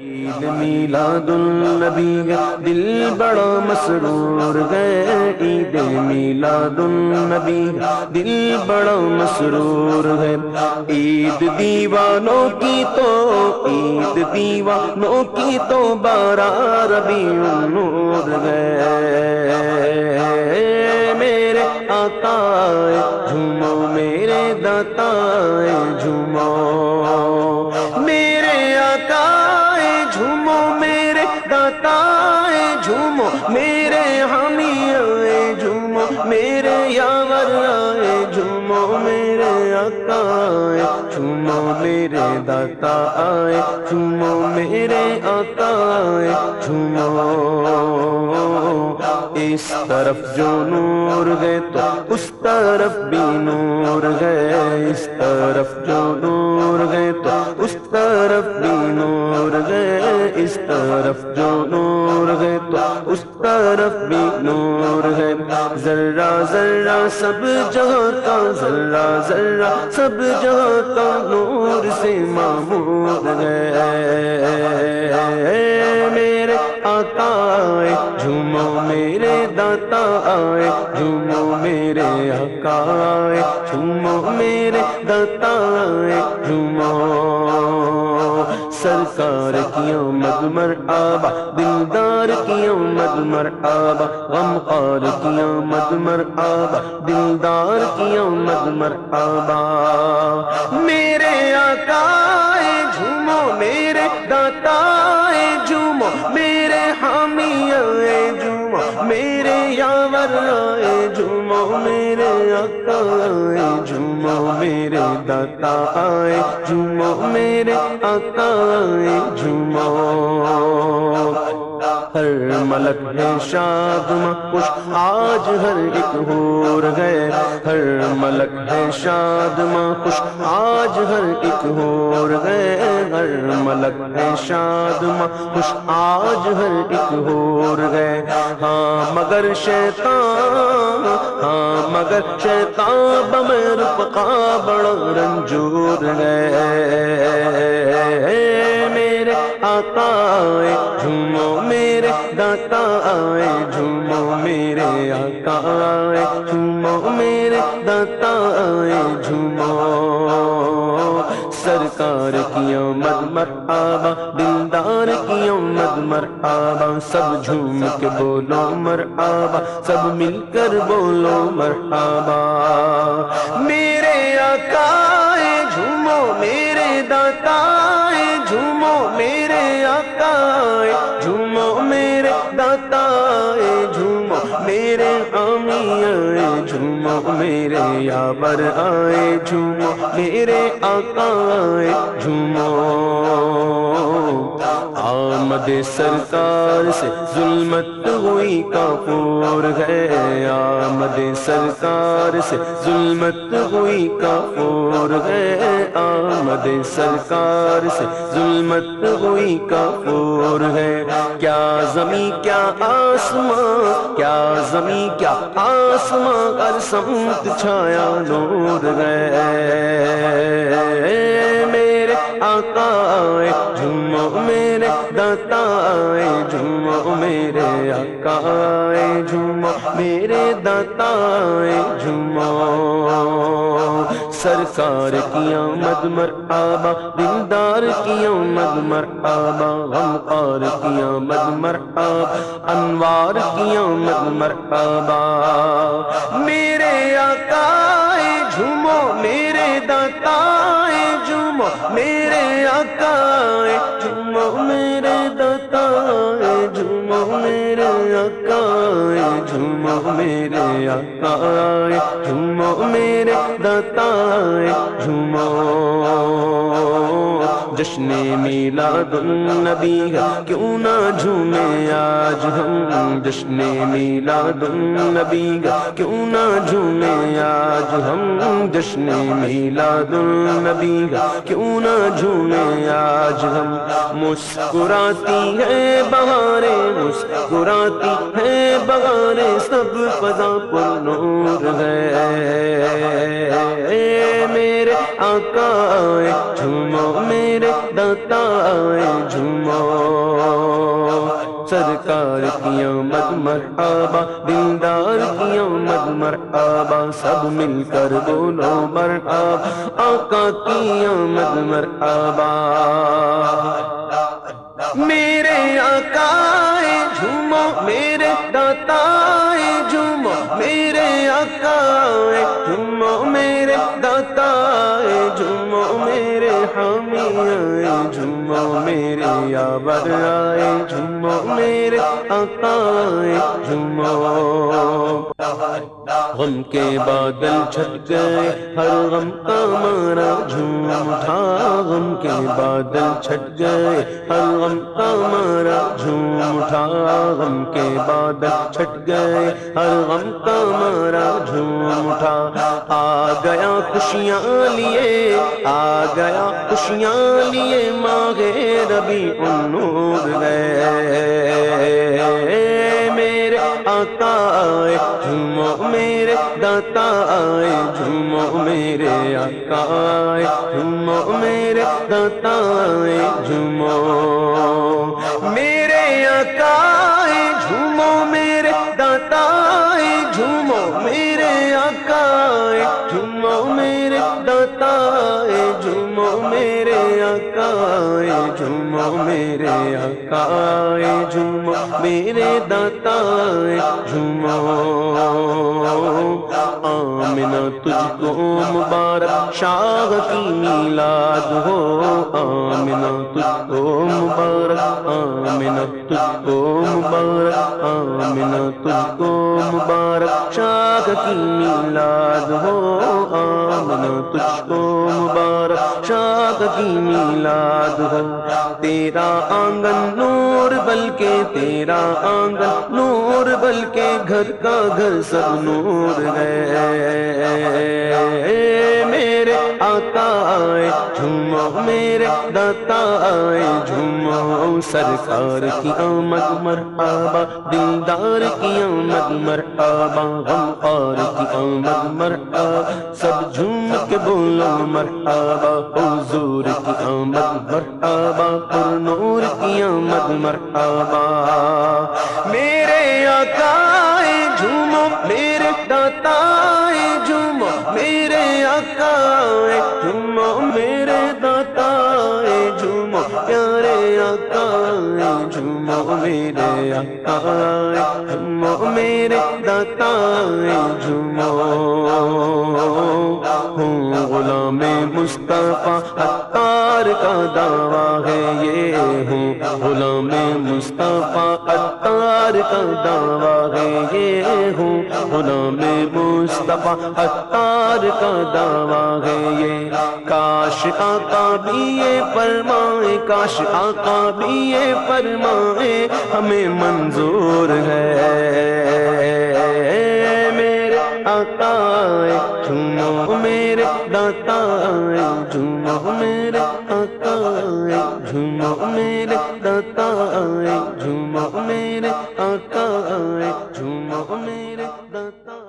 عید میلاد النبی دل بڑا مسرور ہے۔ عید میلاد النبی دل بڑا مسرور ہے۔ عید دیوانوں کی تو، عید دیوانوں کی تو بارہ ربی النور ہے۔ میرے آقا جھومو میرے داتا جھومو۔ جھومو میرے حامی آئے جھومو میرے یاور آئے جھومو میرے آقا آئے جھومو میرے داتا آئے جھومو میرے آقا آئے جھومو اس طرف جو نور ہے تو اس طرف بھی نور ہے۔ اس طرف جو نور ہے تو اس طرف بھی نور ہے۔ اس طرف جو نور ہے اس طرف بھی نور ہے۔ ذرہ ذرہ سب جہاں کا ذرہ ذرہ سب جہاں کا نور سے معمور ہے۔ میرے آقا آئے، جھومو میرے داتا آئے، جھومو میرے آقا آئے، جھومو میرے داتا آئے، جھومو سرکار کی آمد آبا؟ دلدار کی آمد آبا؟ غمخار کی آمد مر آبا؟ دلدار کی آمد آبا؟ میرے آقا میرے دتا آئے جھومو میرے آقا آئے جھومو۔ ہر ملک ہے شاد خوش آج ہر ایک ہور گئے ہر ملک ہے شاد خوش آج ہر ایک ہور گئے ہر ملک ہے شاد خوش آج ہر ایک ہور گئے ہاں مگر شیطان ہاں مگر شیطان بمر پکا بڑا رنجور گئے دلدار کی آمد مرحبا دلدار کی آمد مرحبا سب جھوم کے بولو مرحبا سب مل کر بولو مرحبا میرے آقا ہے جھومو، میرے داتا آئے جھومو، میرے میرے یابر آئے جھومو میرے آقا آئے جھومو۔ آمد سرکار سے ظلمت ہوئی کافور ہے۔ آمد سرکار سے ظلمت ہوئی کافور ہے۔ آمد سرکار سے ظلمت ہوئی کافور ہے۔ کیا زمین، کیا آسمان، کیا زمین، کیا آسمان ہر سمت چھایا نور گئے میرے آقا آئے جھومو میرے داتا آئے جھومو میرے آقا آئے جھومو میرے داتا آئے جھومو۔ سرکار کی آمد مرحبا دلدار کی آمد مرحبا غمخار کی آمد مرحبا، انوار کی آمد مرحبا۔ میرے آقا آئے جھومو میرے داتا آئے جھومو میرے جھومو میرے آقا آئے جھومو میرے داتا آئے جھومو۔ جشن میلاد النبی ہے۔ کیوں نہ جھومے آج ہم جشن میلاد النبی ہے۔ کیوں نہ جھومے آج ہم جشن میلاد النبی ہے۔ کیوں نہ جھومے آج ہم مسکراتی ہے بہاریں مسکراتی ہے بہاریں سب فضا پر نور ہے۔ میرے آقا مرحبا دلدار کی آمد مرحبا؟ سب مل کر بولو مرحبا، آقا کی آمد مرحبا؟ میرے آقا جھومو، میرے داتا جھومو، میرے آقا جھومو، میرے داتا جھومو میرے حامی آئے جمعہ میرے یابر آئے، جمعہ میرے آقا جھومو غم کے بادل چھٹ گئے، ہر غم کا مارا، جھوم اٹھا۔ کے بادل چھٹ گئے، ہر غم کا مارا جھوم اٹھا غم کے بادل چھٹ گئے، ہر غم کا مارا جھوم اٹھا آ گیا خوشیاں لیے، آ گیا خوشیاں لیے ماغے ربی انور گئے۔ میرے آئے جھومو میرے داتا آئے جھومو میرے آقا آئے جھومو میرے داتا آئے جھومو آئے جھومو، میرے داتا آئے آمنہ تجھ کو مبارک، شاہ کی میلاد ہو۔ آمنہ تجھ کو مبارک آمنہ تجھ کو مبارک آمنہ تجھ کو مبارک، شاہ کی میلاد ہو۔ آمنہ تجھ کو مبارک، شاہ کی میلاد ہو۔ تیرا آنگن نور بلکہ تیرا آنگن۔ نور بلکہ گھر کا گھر سب نور ہے۔ میرے آقا آئے جھومو میرے داتا آئے جھومو سرکار کی آمد مرحبا دلدار کی آمد مرحبا غمخار کی آمد مرحبا سب جھوم کے بولو مرحبا حضور کی آمد مرحبا پر نور کی آمد مرحبا میرے آقا آئے جھومو میرے داتا آئے آقا جھومو میرے داتا آئے جھومو پیارے آقا جھومو میرے آقا آئے جھومو میرے داتا آئے جھومو ہوں غلام مصطفیٰ اتار کا دعویٰ ہے، یہ ہوں غلام مصطفیٰ اتار کا دعویٰ ہے، یہ ہوں غلام مصطفیٰ اتار کا دعویٰ ہے یہ۔ کاش آقا بھی یہ فرمائے، کاش آقا بھی یہ فرمائے، ہمیں منظور ہے۔ میرے آقا آئے جھومو میرے داتا آئے جھومو میرے آقا آئے جھومو میرے داتا آئے جھومو میرے آقا آئے جھومو میرے داتا